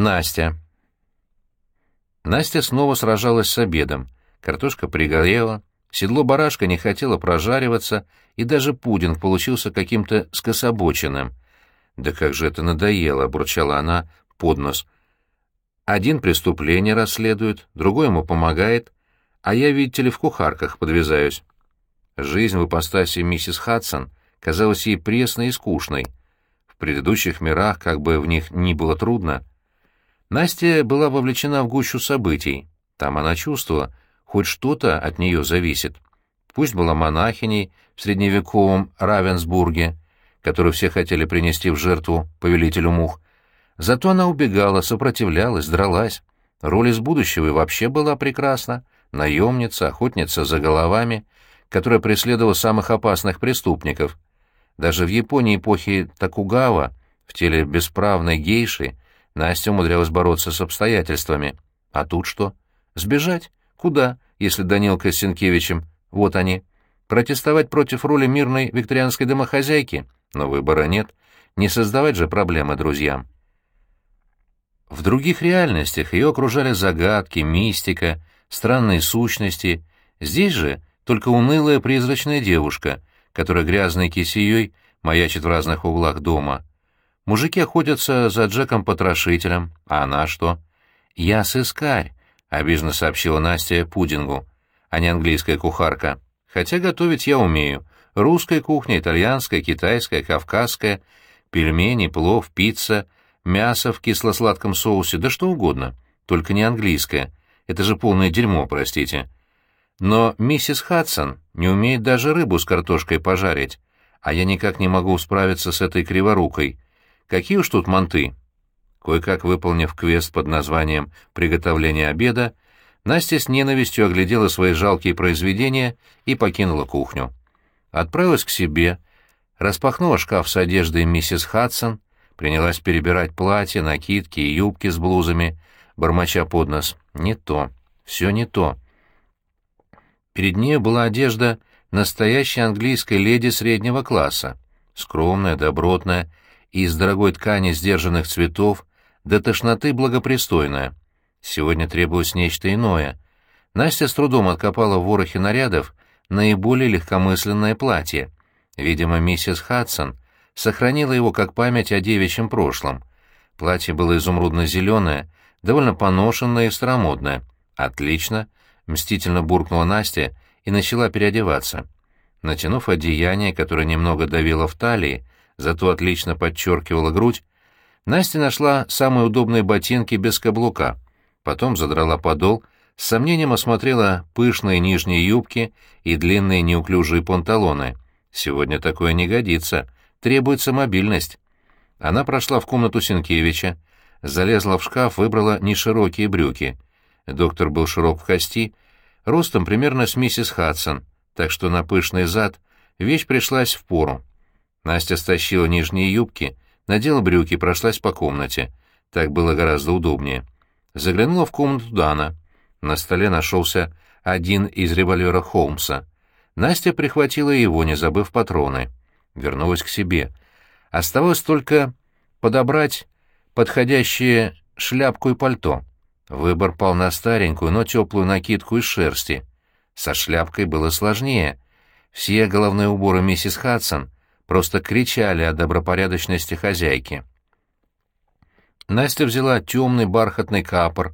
Настя. Настя снова сражалась с обедом. Картошка пригорела, седло барашка не хотело прожариваться, и даже пудинг получился каким-то скособоченным. «Да как же это надоело!» — бурчала она под нос. «Один преступление расследует, другой ему помогает, а я, видите ли, в кухарках подвязаюсь». Жизнь в ипостаси миссис Хадсон казалась ей пресной и скучной. В предыдущих мирах, как бы в них ни было трудно, Настя была вовлечена в гущу событий. Там она чувствовала, хоть что-то от нее зависит. Пусть была монахиней в средневековом Равенсбурге, которую все хотели принести в жертву повелителю мух. Зато она убегала, сопротивлялась, дралась. Роль из будущего и вообще была прекрасна. Наемница, охотница за головами, которая преследовала самых опасных преступников. Даже в Японии эпохи Токугава, в теле бесправной гейши, Настя умудрялась бороться с обстоятельствами. А тут что? Сбежать? Куда, если Данилка с Сенкевичем? Вот они. Протестовать против роли мирной викторианской домохозяйки? Но выбора нет. Не создавать же проблемы друзьям. В других реальностях ее окружали загадки, мистика, странные сущности. Здесь же только унылая призрачная девушка, которая грязной кисеей маячит в разных углах дома — Мужики охотятся за Джеком-потрошителем, а она что? «Я сыскарь», — обиженно сообщила Настя пудингу, а не английская кухарка. «Хотя готовить я умею. Русская кухня, итальянская, китайская, кавказская, пельмени, плов, пицца, мясо в кисло-сладком соусе, да что угодно. Только не английская. Это же полное дерьмо, простите. Но миссис Хадсон не умеет даже рыбу с картошкой пожарить, а я никак не могу справиться с этой криворукой». Какие уж тут манты. Кое-как выполнив квест под названием «Приготовление обеда», Настя с ненавистью оглядела свои жалкие произведения и покинула кухню. Отправилась к себе, распахнула шкаф с одеждой миссис Хадсон, принялась перебирать платья, накидки и юбки с блузами, бормоча под нос. Не то, все не то. Перед ней была одежда настоящей английской леди среднего класса, скромная, добротная, из дорогой ткани сдержанных цветов, до тошноты благопристойная. Сегодня требовалось нечто иное. Настя с трудом откопала в ворохе нарядов наиболее легкомысленное платье. Видимо, миссис Хадсон сохранила его как память о девичьем прошлом. Платье было изумрудно-зеленое, довольно поношенное и старомодное. «Отлично!» — мстительно буркнула Настя и начала переодеваться. Натянув одеяние, которое немного давило в талии, зато отлично подчеркивала грудь, Настя нашла самые удобные ботинки без каблука, потом задрала подол, с сомнением осмотрела пышные нижние юбки и длинные неуклюжие панталоны. Сегодня такое не годится, требуется мобильность. Она прошла в комнату Сенкевича, залезла в шкаф, выбрала неширокие брюки. Доктор был широк в кости, ростом примерно с миссис Хадсон, так что на пышный зад вещь пришлась в пору. Настя стащила нижние юбки, надела брюки и прошлась по комнате. Так было гораздо удобнее. Заглянула в комнату Дана. На столе нашелся один из револьвера Холмса. Настя прихватила его, не забыв патроны. Вернулась к себе. Оставалось только подобрать подходящие шляпку и пальто. Выбор пал на старенькую, но теплую накидку из шерсти. Со шляпкой было сложнее. Все головные уборы миссис Хадсон просто кричали о добропорядочности хозяйки. Настя взяла темный бархатный капор,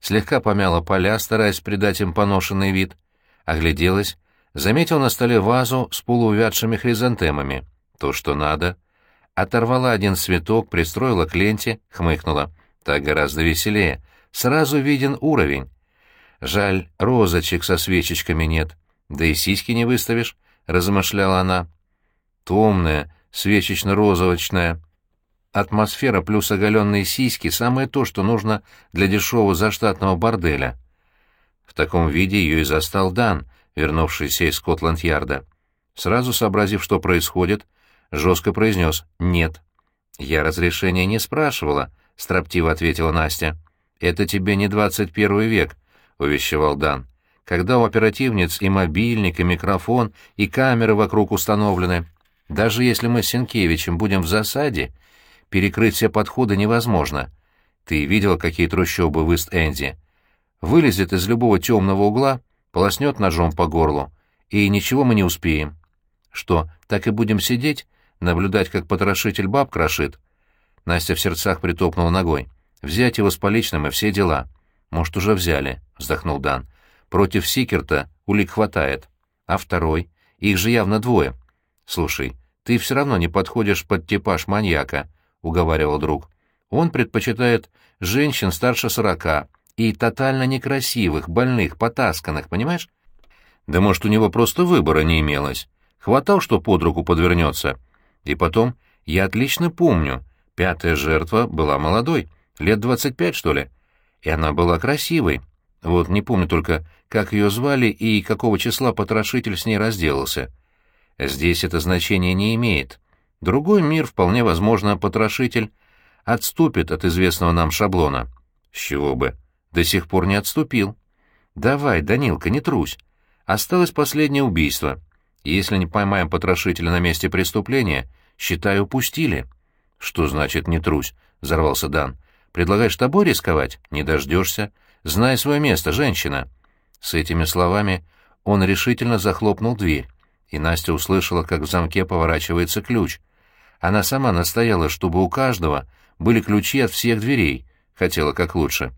слегка помяла поля, стараясь придать им поношенный вид, огляделась, заметила на столе вазу с полуувядшими хризантемами. То, что надо. Оторвала один цветок, пристроила к ленте, хмыкнула. Так гораздо веселее. Сразу виден уровень. Жаль, розочек со свечечками нет. Да и сиськи не выставишь, — размышляла она томная, свечечно-розовочная. Атмосфера плюс оголенные сиськи — самое то, что нужно для дешевого заштатного борделя. В таком виде ее и застал Дан, вернувшийся из Скотланд-Ярда. Сразу сообразив, что происходит, жестко произнес «нет». «Я разрешения не спрашивала», — строптиво ответила Настя. «Это тебе не двадцать первый век», — увещевал Дан. «Когда у оперативниц и мобильник, и микрофон, и камеры вокруг установлены, даже если мы с Сенкевичем будем в засаде, перекрыть все подходы невозможно. Ты видела, какие трущобы в Ист-Энди? Вылезет из любого темного угла, полоснет ножом по горлу, и ничего мы не успеем. Что, так и будем сидеть, наблюдать, как потрошитель баб крошит? Настя в сердцах притопнула ногой. Взять его с поличным и все дела. Может, уже взяли, вздохнул Дан. Против Сикерта улик хватает. А второй? Их же явно двое. Слушай, ты все равно не подходишь под типаж маньяка, уговаривал друг. Он предпочитает женщин старше сорока и тотально некрасивых, больных, потасканных, понимаешь? Да может, у него просто выбора не имелось. Хватал, что под руку подвернется. И потом, я отлично помню, пятая жертва была молодой, лет двадцать пять, что ли. И она была красивой. Вот не помню только, как ее звали и какого числа потрошитель с ней разделался. Здесь это значение не имеет. Другой мир, вполне возможно, потрошитель отступит от известного нам шаблона. С чего бы? До сих пор не отступил. Давай, Данилка, не трусь. Осталось последнее убийство. Если не поймаем потрошителя на месте преступления, считаю, упустили. Что значит «не трусь»? — взорвался Дан. Предлагаешь тобой рисковать? Не дождешься. Знай свое место, женщина. С этими словами он решительно захлопнул дверь, и Настя услышала, как в замке поворачивается ключ. Она сама настояла, чтобы у каждого были ключи от всех дверей, хотела как лучше.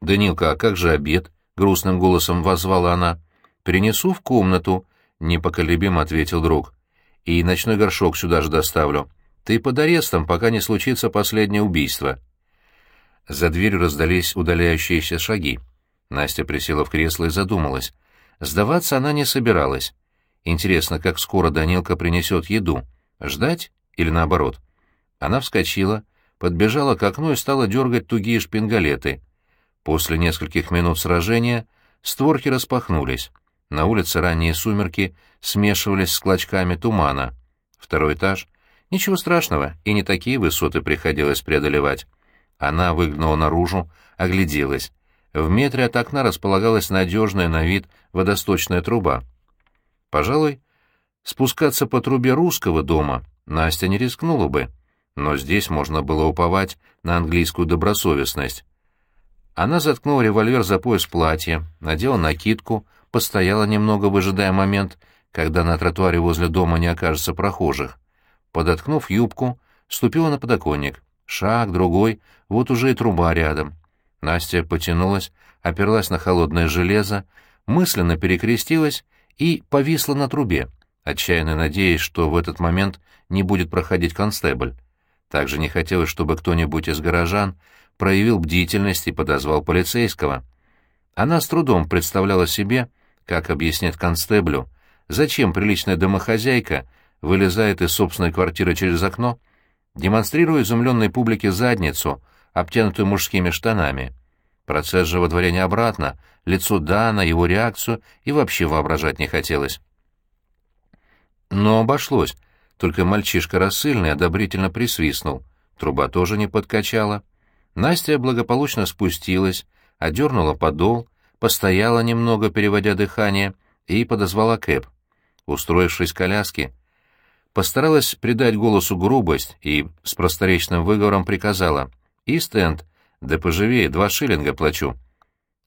«Данилка, а как же обед?» — грустным голосом воззвала она. «Перенесу в комнату», — непоколебимо ответил друг. «И ночной горшок сюда же доставлю. Ты под арестом, пока не случится последнее убийство». За дверью раздались удаляющиеся шаги. Настя присела в кресло и задумалась. Сдаваться она не собиралась. Интересно, как скоро Данилка принесет еду. Ждать или наоборот? Она вскочила, подбежала к окну и стала дергать тугие шпингалеты. После нескольких минут сражения створки распахнулись. На улице ранние сумерки смешивались с клочками тумана. Второй этаж. Ничего страшного, и не такие высоты приходилось преодолевать. Она выглянула наружу, огляделась. В метре от окна располагалась надежная на вид водосточная труба. Пожалуй, спускаться по трубе русского дома Настя не рискнула бы, но здесь можно было уповать на английскую добросовестность. Она заткнула револьвер за пояс платья, надела накидку, постояла немного, выжидая момент, когда на тротуаре возле дома не окажется прохожих. Подоткнув юбку, ступила на подоконник. Шаг, другой, вот уже и труба рядом. Настя потянулась, оперлась на холодное железо, мысленно перекрестилась и повисла на трубе, отчаянно надеясь, что в этот момент не будет проходить констебль. Также не хотелось, чтобы кто-нибудь из горожан проявил бдительность и подозвал полицейского. Она с трудом представляла себе, как объяснит констеблю, зачем приличная домохозяйка вылезает из собственной квартиры через окно, демонстрируя изумленной публике задницу, обтянутую мужскими штанами. Процесс же водворения обратно, лицо Дана, его реакцию и вообще воображать не хотелось. Но обошлось, только мальчишка рассыльный одобрительно присвистнул. Труба тоже не подкачала. Настя благополучно спустилась, одернула подол, постояла немного, переводя дыхание, и подозвала Кэп. Устроившись в коляске, постаралась придать голосу грубость и с просторечным выговором приказала «Ист-Энд, да поживее, два шиллинга плачу».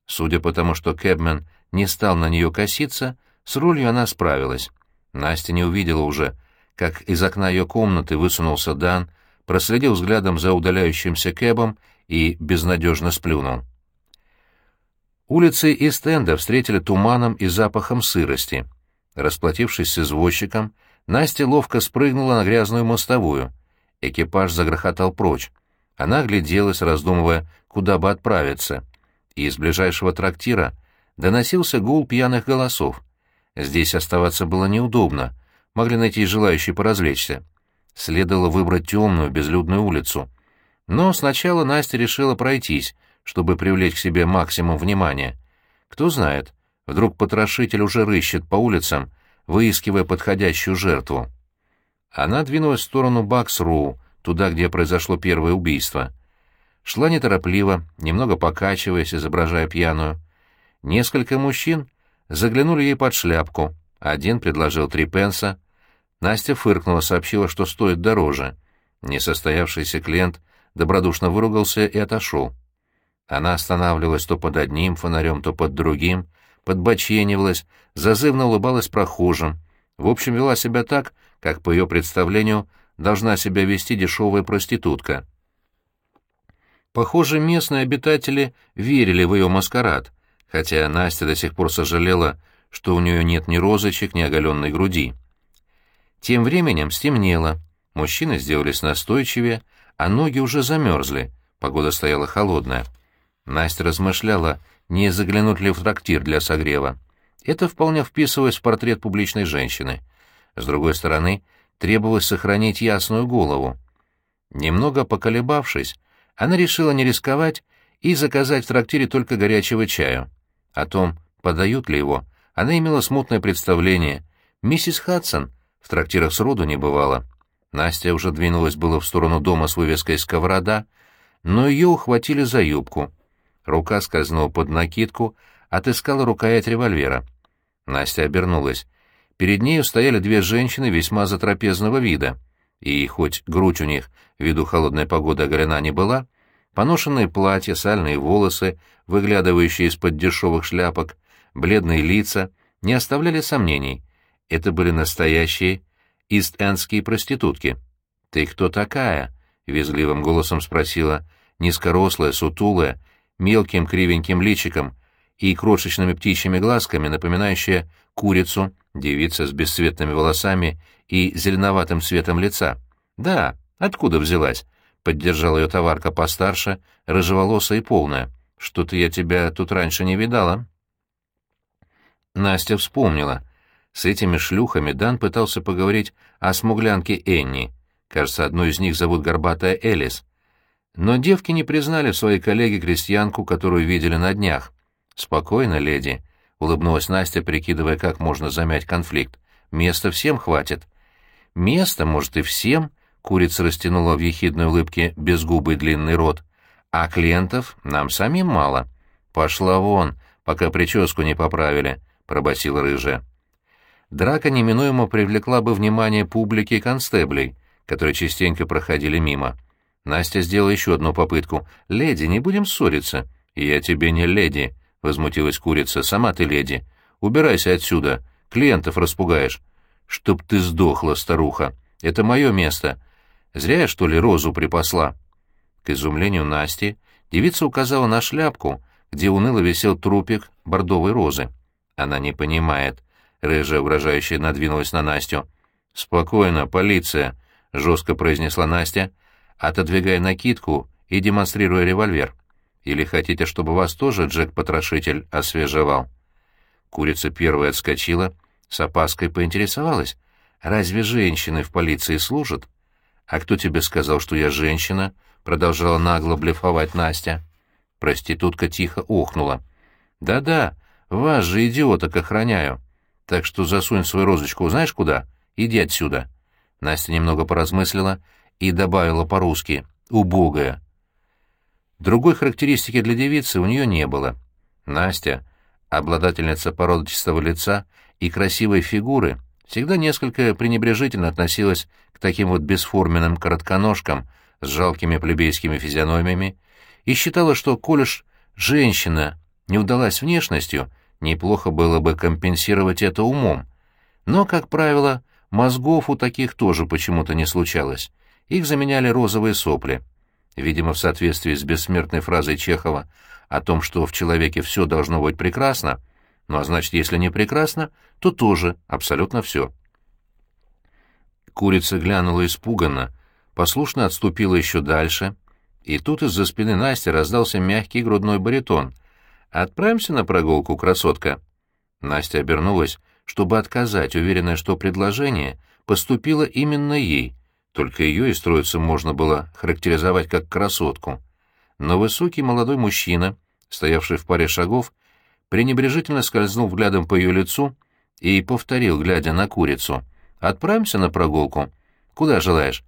Судя по тому, что Кэбмен не стал на нее коситься, с рулью она справилась. Настя не увидела уже, как из окна ее комнаты высунулся Дан, проследил взглядом за удаляющимся Кэбом и безнадежно сплюнул. Улицы Истенда встретили туманом и запахом сырости. Расплатившись с извозчиком, Настя ловко спрыгнула на грязную мостовую. Экипаж загрохотал прочь. Она огляделась, раздумывая, куда бы отправиться. Из ближайшего трактира доносился гул пьяных голосов. Здесь оставаться было неудобно, могли найти желающие поразвлечься. Следовало выбрать темную, безлюдную улицу. Но сначала Настя решила пройтись, чтобы привлечь к себе максимум внимания. Кто знает, вдруг потрошитель уже рыщет по улицам, выискивая подходящую жертву. Она двинулась в сторону Бакс-Роу, туда, где произошло первое убийство. Шла неторопливо, немного покачиваясь, изображая пьяную. Несколько мужчин заглянули ей под шляпку. Один предложил три пенса. Настя фыркнула, сообщила, что стоит дороже. Несостоявшийся клиент добродушно выругался и отошел. Она останавливалась то под одним фонарем, то под другим, подбоченивалась, зазывно улыбалась прохожим. В общем, вела себя так, как, по ее представлению, должна себя вести дешевая проститутка. Похоже, местные обитатели верили в ее маскарад, хотя Настя до сих пор сожалела, что у нее нет ни розочек, ни оголенной груди. Тем временем стемнело, мужчины сделались настойчивее, а ноги уже замерзли, погода стояла холодная. Настя размышляла, не заглянуть ли в трактир для согрева. Это вполне вписывалось в портрет публичной женщины. С другой стороны, требовалось сохранить ясную голову. Немного поколебавшись, она решила не рисковать и заказать в трактире только горячего чаю. О том, подают ли его, она имела смутное представление. Миссис Хадсон в трактирах сроду не бывало. Настя уже двинулась было в сторону дома с вывеской «Сковорода», но ее ухватили за юбку. Рука скользнула под накидку, отыскала рукоять револьвера. Настя обернулась. Перед нею стояли две женщины весьма затрапезного вида, и хоть грудь у них, ввиду холодной погоды, оголена не была, поношенные платья, сальные волосы, выглядывающие из-под дешевых шляпок, бледные лица, не оставляли сомнений. Это были настоящие ист-эндские проститутки. «Ты кто такая?» — визгливым голосом спросила низкорослая, сутулая, мелким кривеньким личиком и крошечными птичьими глазками, напоминающая курицу, девица с бесцветными волосами и зеленоватым цветом лица. «Да, откуда взялась?» — поддержала ее товарка постарше, рыжеволосая и полная. «Что-то я тебя тут раньше не видала». Настя вспомнила. С этими шлюхами Дан пытался поговорить о смуглянке Энни. Кажется, одну из них зовут Горбатая Элис. Но девки не признали своей коллеге крестьянку, которую видели на днях. «Спокойно, леди», — улыбнулась Настя, прикидывая, как можно замять конфликт. «Места всем хватит». «Места, может, и всем», — курица растянула в ехидной улыбке безгубый длинный рот. «А клиентов нам самим мало. Пошла вон, пока прическу не поправили», — пробасила рыжая. Драка неминуемо привлекла бы внимание публики и констеблей, которые частенько проходили мимо. Настя сделала еще одну попытку. «Леди, не будем ссориться». «Я тебе не леди», — возмутилась курица. «Сама ты леди. Убирайся отсюда. Клиентов распугаешь». «Чтоб ты сдохла, старуха. Это мое место. Зря я, что ли, розу припасла». К изумлению Насти девица указала на шляпку, где уныло висел трупик бордовой розы. Она не понимает. Рыжая угрожающе надвинулась на Настю. «Спокойно, полиция», — жестко произнесла Настя, отодвигая накидку и демонстрируя револьвер. «Или хотите, чтобы вас тоже Джек-потрошитель освежевал?» Курица первая отскочила, с опаской поинтересовалась. «Разве женщины в полиции служат?» «А кто тебе сказал, что я женщина?» — продолжала нагло блефовать Настя. Проститутка тихо охнула. «Да-да, вас же, идиоток, охраняю. Так что засунь свою розочку знаешь куда? Иди отсюда». Настя немного поразмыслила и добавила по-русски «убогая». Другой характеристики для девицы у нее не было. Настя, обладательница породочного лица и красивой фигуры, всегда несколько пренебрежительно относилась к таким вот бесформенным коротконожкам с жалкими плебейскими физиономиями и считала, что, коль уж женщина не удалась внешностью, неплохо было бы компенсировать это умом. Но, как правило, мозгов у таких тоже почему-то не случалось. Их заменяли розовые сопли. Видимо, в соответствии с бессмертной фразой Чехова о том, что в человеке все должно быть прекрасно, ну а значит, если не прекрасно, то тоже абсолютно все. Курица глянула испуганно, послушно отступила еще дальше, и тут из-за спины Насти раздался мягкий грудной баритон. «Отправимся на прогулку, красотка?» Настя обернулась, чтобы отказать, уверенная, что предложение поступило именно ей, только ее и строиться можно было характеризовать как красотку. Но высокий молодой мужчина, стоявший в паре шагов, пренебрежительно скользнул взглядом по ее лицу и повторил, глядя на курицу. «Отправимся на прогулку. Куда желаешь?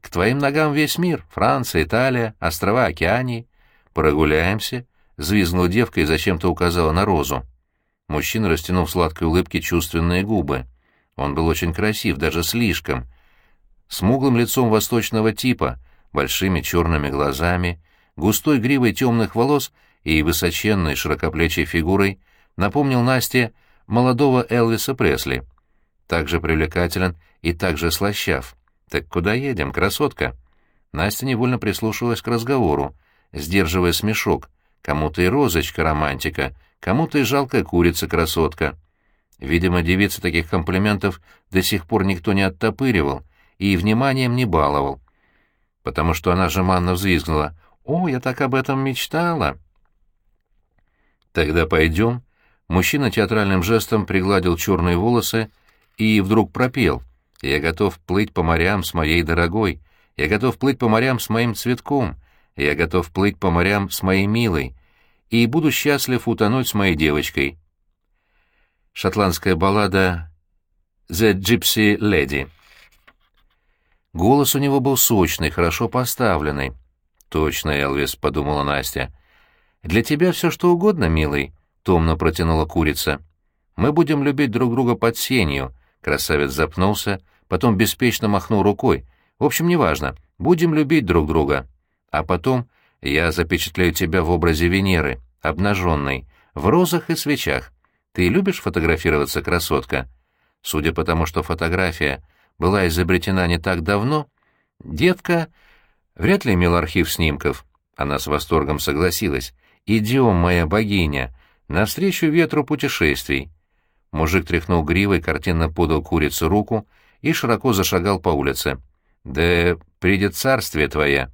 К твоим ногам весь мир. Франция, Италия, острова Океании. Прогуляемся», — звизгнула девка и зачем-то указала на розу. Мужчина растянул в сладкой улыбке чувственные губы. Он был очень красив, даже слишком — смуглым лицом восточного типа, большими черными глазами, густой гривой темных волос и высоченной широкоплечей фигурой напомнил Насте молодого Элвиса Пресли. Также привлекателен и также слащав. «Так куда едем, красотка?» Настя невольно прислушивалась к разговору, сдерживая смешок. Кому-то и розочка романтика, кому-то и жалкая курица-красотка. Видимо, девица таких комплиментов до сих пор никто не оттопыривал и вниманием не баловал. Потому что она жеманно взвизгнула. «О, я так об этом мечтала!» «Тогда пойдем». Мужчина театральным жестом пригладил черные волосы и вдруг пропел. «Я готов плыть по морям с моей дорогой. Я готов плыть по морям с моим цветком. Я готов плыть по морям с моей милой. И буду счастлив утонуть с моей девочкой». Шотландская баллада «The Gypsy Lady». Голос у него был сочный, хорошо поставленный. «Точно, Элвис», — подумала Настя. «Для тебя все что угодно, милый», — томно протянула курица. «Мы будем любить друг друга под сенью», — красавец запнулся, потом беспечно махнул рукой. «В общем, неважно. Будем любить друг друга. А потом я запечатлею тебя в образе Венеры, обнаженной, в розах и свечах. Ты любишь фотографироваться, красотка?» Судя по тому, что фотография была изобретена не так давно, детка вряд ли имела архив снимков. Она с восторгом согласилась. «Идем, моя богиня, навстречу ветру путешествий». Мужик тряхнул гривой, картинно подал курицу руку и широко зашагал по улице. «Да придет царствие твое!»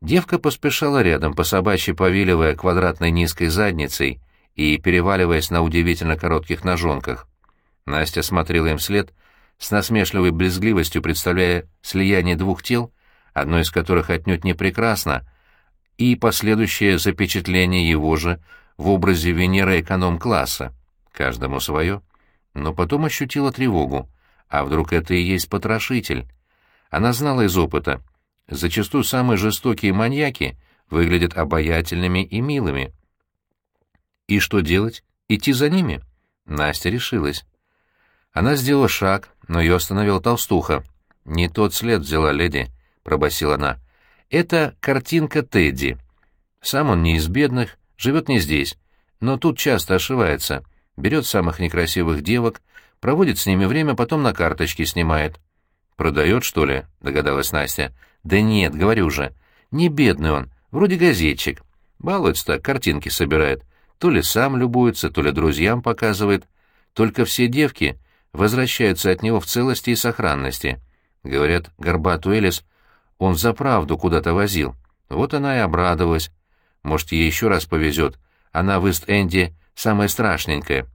Девка поспешала рядом, по собачьи повиливая квадратной низкой задницей и переваливаясь на удивительно коротких ножонках. Настя смотрела им вслед, с насмешливой брезгливостью представляя слияние двух тел, одно из которых отнюдь не прекрасно, и последующее запечатление его же в образе Венеры эконом-класса. Каждому свое. Но потом ощутила тревогу. А вдруг это и есть потрошитель? Она знала из опыта. Зачастую самые жестокие маньяки выглядят обаятельными и милыми. И что делать? Идти за ними? Настя решилась. Она сделала шаг, но ее остановила толстуха. «Не тот след взяла леди», — пробасила она. «Это картинка Тедди. Сам он не из бедных, живет не здесь, но тут часто ошивается, берет самых некрасивых девок, проводит с ними время, потом на карточки снимает». «Продает, что ли?» — догадалась Настя. «Да нет, говорю же. Не бедный он, вроде газетчик. Балуется-то, картинки собирает. То ли сам любуется, то ли друзьям показывает. Только все девки возвращаются от него в целости и сохранности. Говорят, горбату Элис он за правду куда-то возил. Вот она и обрадовалась. Может, ей еще раз повезет. Она в Ист-Энди самая страшненькая.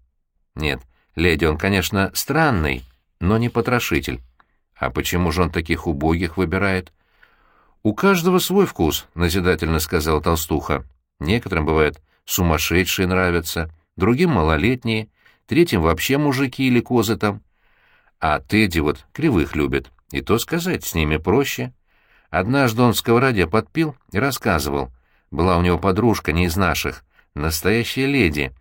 Нет, леди он, конечно, странный, но не потрошитель. А почему же он таких убогих выбирает? «У каждого свой вкус», — назидательно сказала толстуха. «Некоторым, бывает, сумасшедшие нравятся, другим — малолетние, третьим вообще мужики или козы там. А Тедди вот кривых любит, и то сказать, с ними проще. Однажды он в сковороде подпил и рассказывал. Была у него подружка не из наших, настоящая леди.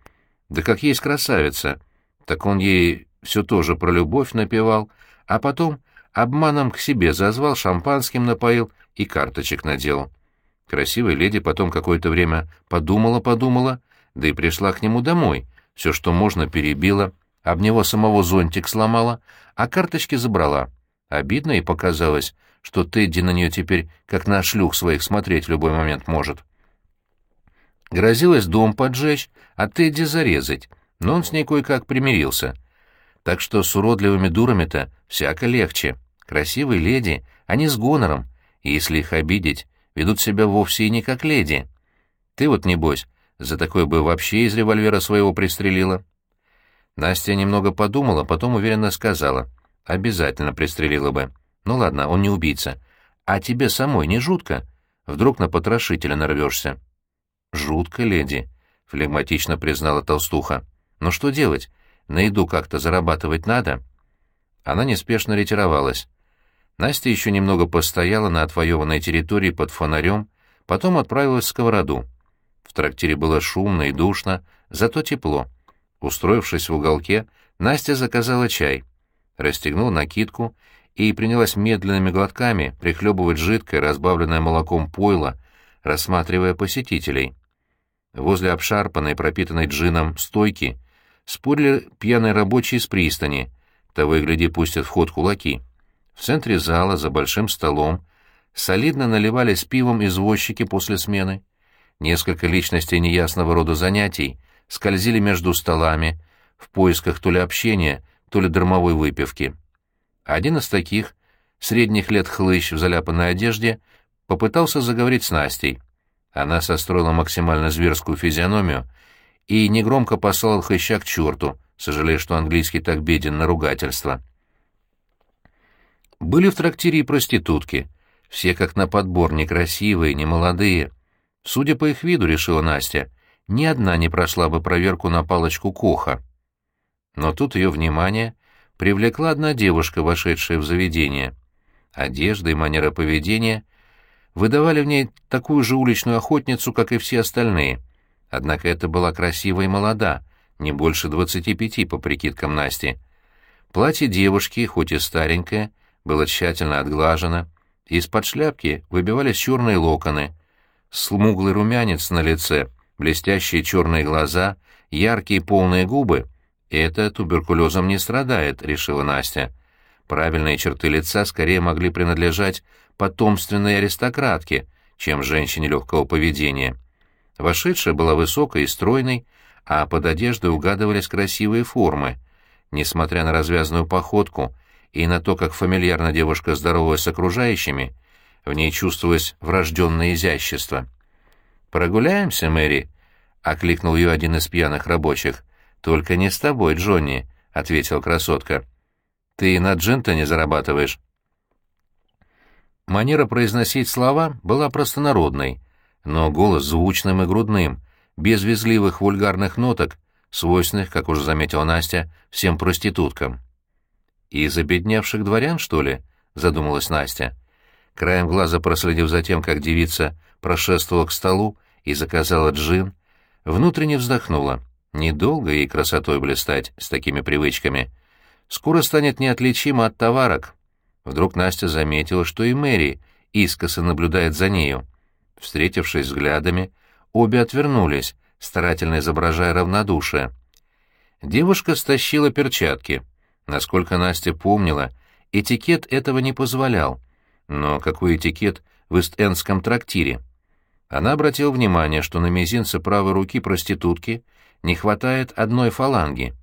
Да как есть красавица. Так он ей все тоже про любовь напевал, а потом обманом к себе зазвал, шампанским напоил и карточек надел. Красивая леди потом какое-то время подумала-подумала, да и пришла к нему домой, все, что можно, перебила, об него самого зонтик сломала, а карточки забрала. Обидно и показалось, что Тедди на нее теперь, как на шлюх своих, смотреть в любой момент может. Грозилась дом поджечь, а Тедди зарезать, но он с ней кое-как примирился. Так что с уродливыми дурами-то всяко легче. Красивые леди, они с гонором, и если их обидеть, ведут себя вовсе и не как леди. Ты вот, небось, за такое бы вообще из револьвера своего пристрелила. Настя немного подумала, потом уверенно сказала. Обязательно пристрелила бы. Ну ладно, он не убийца. А тебе самой не жутко? Вдруг на потрошителя нарвешься. Жутко, леди, — флегматично признала толстуха. Но «Ну что делать? На еду как-то зарабатывать надо. Она неспешно ретировалась. Настя еще немного постояла на отвоеванной территории под фонарем, потом отправилась в сковороду. В трактире было шумно и душно, зато тепло. Устроившись в уголке, Настя заказала чай, расстегнула накидку и принялась медленными глотками прихлебывать жидкое, разбавленное молоком пойло, рассматривая посетителей. Возле обшарпанной, пропитанной джином стойки спорили пьяные рабочие с пристани, того и гляди пустят в ход кулаки. В центре зала, за большим столом, солидно наливались пивом извозчики после смены. Несколько личностей неясного рода занятий скользили между столами, в поисках то ли общения, то ли дармовой выпивки. Один из таких, средних лет хлыщ в заляпанной одежде, попытался заговорить с Настей. Она состроила максимально зверскую физиономию и негромко послал хлыща к черту, сожалея, что английский так беден на ругательство. Были в трактире и проститутки, все как на подбор, некрасивые, немолодые. Судя по их виду, решила Настя, ни одна не прошла бы проверку на палочку Коха. Но тут ее внимание привлекла одна девушка, вошедшая в заведение. Одежда и манера поведения выдавали в ней такую же уличную охотницу, как и все остальные. Однако это была красива и молода, не больше двадцати пяти, по прикидкам Насти. Платье девушки, хоть и старенькое, было тщательно отглажено, из-под шляпки выбивались черные локоны, смуглый румянец на лице, блестящие черные глаза, яркие полные губы. «Это туберкулезом не страдает», — решила Настя. Правильные черты лица скорее могли принадлежать потомственной аристократке, чем женщине легкого поведения. Вошедшая была высокой и стройной, а под одеждой угадывались красивые формы. Несмотря на развязную походку и на то, как фамильярно девушка здоровалась с окружающими, в ней чувствовалось врожденное изящество. «Прогуляемся, Мэри?» — окликнул ее один из пьяных рабочих. «Только не с тобой, Джонни», — ответила красотка. «Ты на джинта не зарабатываешь?» Манера произносить слова была простонародной, но голос звучным и грудным, без визгливых вульгарных ноток, свойственных, как уже заметила Настя, всем проституткам. «Из обедневших дворян, что ли?» — задумалась Настя. Краем глаза проследив за тем, как девица прошествовала к столу и заказала джин, внутренне вздохнула. Недолго ей красотой блистать с такими привычками. Скоро станет неотличима от товарок, Вдруг Настя заметила, что и Мэри искоса наблюдает за нею. Встретившись взглядами, обе отвернулись, старательно изображая равнодушие. Девушка стащила перчатки. Насколько Настя помнила, этикет этого не позволял. Но какой этикет в Ист-Эндском трактире? Она обратила внимание, что на мизинце правой руки проститутки не хватает одной фаланги.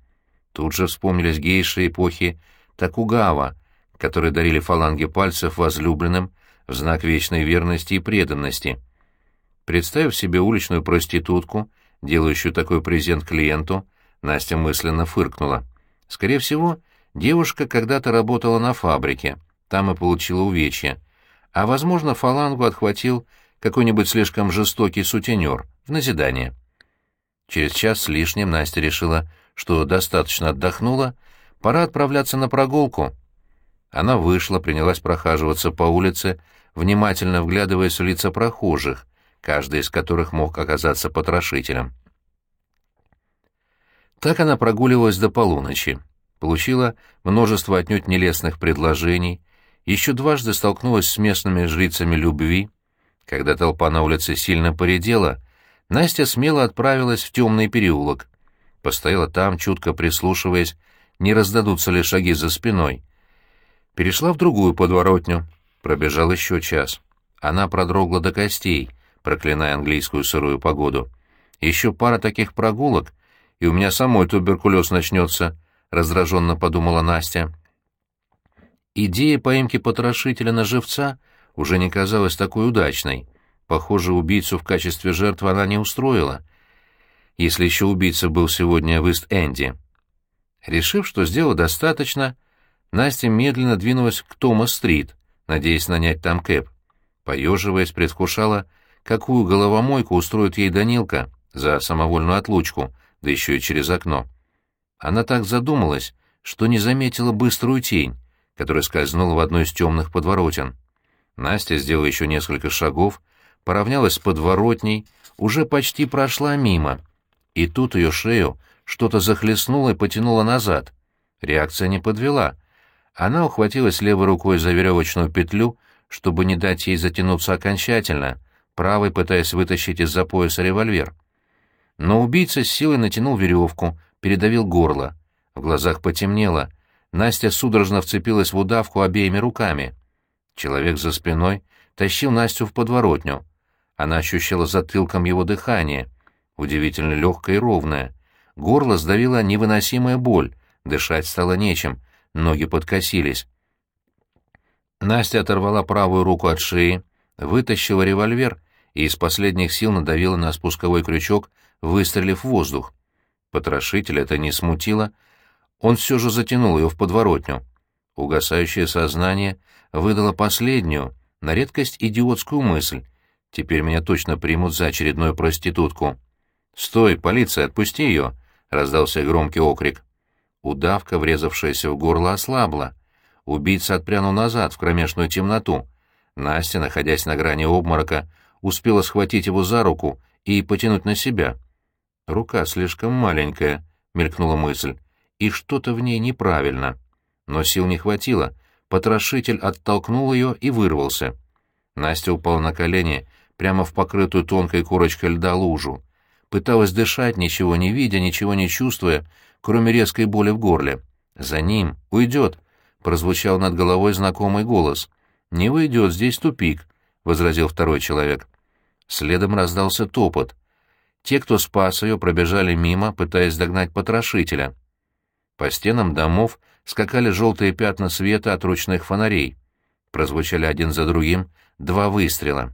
Тут же вспомнились гейши эпохи Такугава, которые дарили фаланги пальцев возлюбленным в знак вечной верности и преданности. Представив себе уличную проститутку, делающую такой презент клиенту, Настя мысленно фыркнула. Скорее всего, девушка когда-то работала на фабрике, там и получила увечья, а, возможно, фалангу отхватил какой-нибудь слишком жестокий сутенер в назидание. Через час с лишним Настя решила, что достаточно отдохнула, пора отправляться на прогулку, она вышла, принялась прохаживаться по улице, внимательно вглядываясь в лица прохожих, каждый из которых мог оказаться потрошителем. Так она прогуливалась до полуночи, получила множество отнюдь нелестных предложений, еще дважды столкнулась с местными жрицами любви. Когда толпа на улице сильно поредела, Настя смело отправилась в темный переулок. Постояла там, чутко прислушиваясь, не раздадутся ли шаги за спиной, Перешла в другую подворотню. Пробежал еще час. Она продрогла до костей, проклиная английскую сырую погоду. Еще пара таких прогулок, и у меня самой туберкулез начнется, — раздраженно подумала Настя. Идея поимки потрошителя на живца уже не казалась такой удачной. Похоже, убийцу в качестве жертвы она не устроила. Если еще убийца был сегодня в Ист-Энди. Решив, что сделала достаточно, — Настя медленно двинулась к Томас-стрит, надеясь нанять там кэп. Поеживаясь, предвкушала, какую головомойку устроит ей Данилка за самовольную отлучку, да еще и через окно. Она так задумалась, что не заметила быструю тень, которая скользнула в одной из темных подворотен. Настя сделала еще несколько шагов, поравнялась с подворотней, уже почти прошла мимо. И тут ее шею что-то захлестнуло и потянуло назад. Реакция не подвела — Она ухватилась левой рукой за веревочную петлю, чтобы не дать ей затянуться окончательно, правой пытаясь вытащить из-за пояса револьвер. Но убийца с силой натянул веревку, передавил горло. В глазах потемнело. Настя судорожно вцепилась в удавку обеими руками. Человек за спиной тащил Настю в подворотню. Она ощущала затылком его дыхание, удивительно легкое и ровное. Горло сдавила невыносимая боль, дышать стало нечем, ноги подкосились. Настя оторвала правую руку от шеи, вытащила револьвер и из последних сил надавила на спусковой крючок, выстрелив в воздух. Потрошитель это не смутило, он все же затянул ее в подворотню. Угасающее сознание выдало последнюю, на редкость идиотскую мысль. Теперь меня точно примут за очередную проститутку. «Стой, полиция, отпусти ее!» — раздался громкий окрик. Удавка, врезавшаяся в горло, ослабла. Убийца отпрянул назад, в кромешную темноту. Настя, находясь на грани обморока, успела схватить его за руку и потянуть на себя. «Рука слишком маленькая», — мелькнула мысль, — «и что-то в ней неправильно». Но сил не хватило. Потрошитель оттолкнул ее и вырвался. Настя упала на колени прямо в покрытую тонкой корочкой льда лужу. Пыталась дышать, ничего не видя, ничего не чувствуя, кроме резкой боли в горле. «За ним! Уйдет!» — прозвучал над головой знакомый голос. «Не уйдет, здесь тупик», — возразил второй человек. Следом раздался топот. Те, кто спас ее, пробежали мимо, пытаясь догнать потрошителя. По стенам домов скакали желтые пятна света от ручных фонарей. Прозвучали один за другим два выстрела.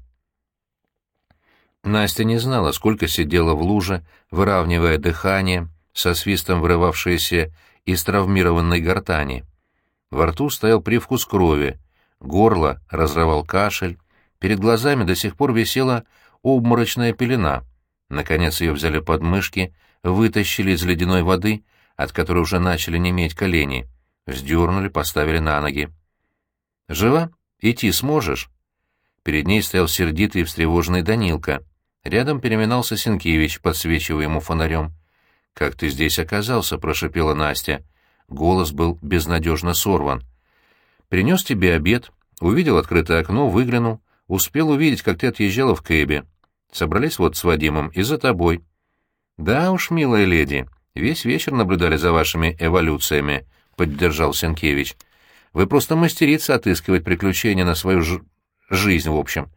Настя не знала, сколько сидела в луже, выравнивая дыхание, со свистом вырывавшееся из травмированной гортани. Во рту стоял привкус крови, горло разрывал кашель, перед глазами до сих пор висела обморочная пелена. Наконец ее взяли под мышки, вытащили из ледяной воды, от которой уже начали неметь колени, вздернули, поставили на ноги. «Жива? Идти сможешь?» Перед ней стоял сердитый и встревоженный Данилка. Рядом переминался Сенкевич, подсвечивая ему фонарем. «Как ты здесь оказался?» — прошепела Настя. Голос был безнадежно сорван. «Принес тебе обед, увидел открытое окно, выглянул, успел увидеть, как ты отъезжала в Кэбе. Собрались вот с Вадимом и за тобой». «Да уж, милая леди, весь вечер наблюдали за вашими эволюциями», — поддержал Сенкевич. «Вы просто мастерица отыскивать приключения на свою ж... жизнь, в общем».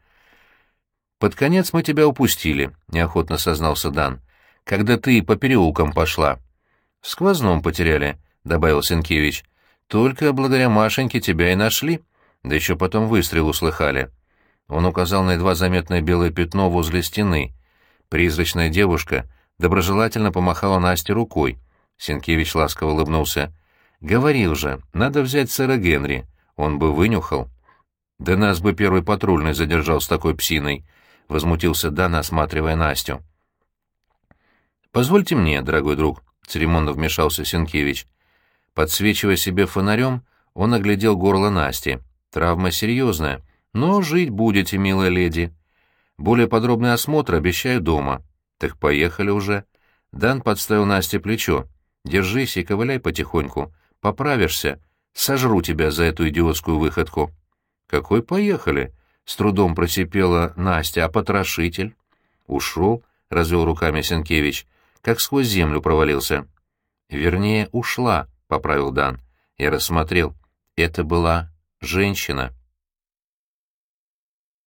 «Под конец мы тебя упустили», — неохотно сознался Дан когда ты по переулкам пошла. — В сквозном потеряли, — добавил Сенкевич. — Только благодаря Машеньке тебя и нашли, да еще потом выстрел услыхали. Он указал на едва заметное белое пятно возле стены. Призрачная девушка доброжелательно помахала Насте рукой. Сенкевич ласково улыбнулся. — Говорил же, надо взять сэра Генри. Он бы вынюхал. — Да нас бы первый патрульный задержал с такой псиной, — возмутился Дан, осматривая Настю. «Позвольте мне, дорогой друг», — церемонно вмешался Сенкевич. Подсвечивая себе фонарем, он оглядел горло Насти. «Травма серьезная, но жить будете, милая леди. Более подробный осмотр обещаю дома. Так поехали уже». Дан подставил Насте плечо. «Держись и ковыляй потихоньку. Поправишься. Сожру тебя за эту идиотскую выходку». «Какой поехали?» — с трудом просипела Настя. «А потрошитель?» «Ушел», — развел руками Сенкевич как сквозь землю провалился. «Вернее, ушла», — поправил Дан. Я рассмотрел. Это была женщина.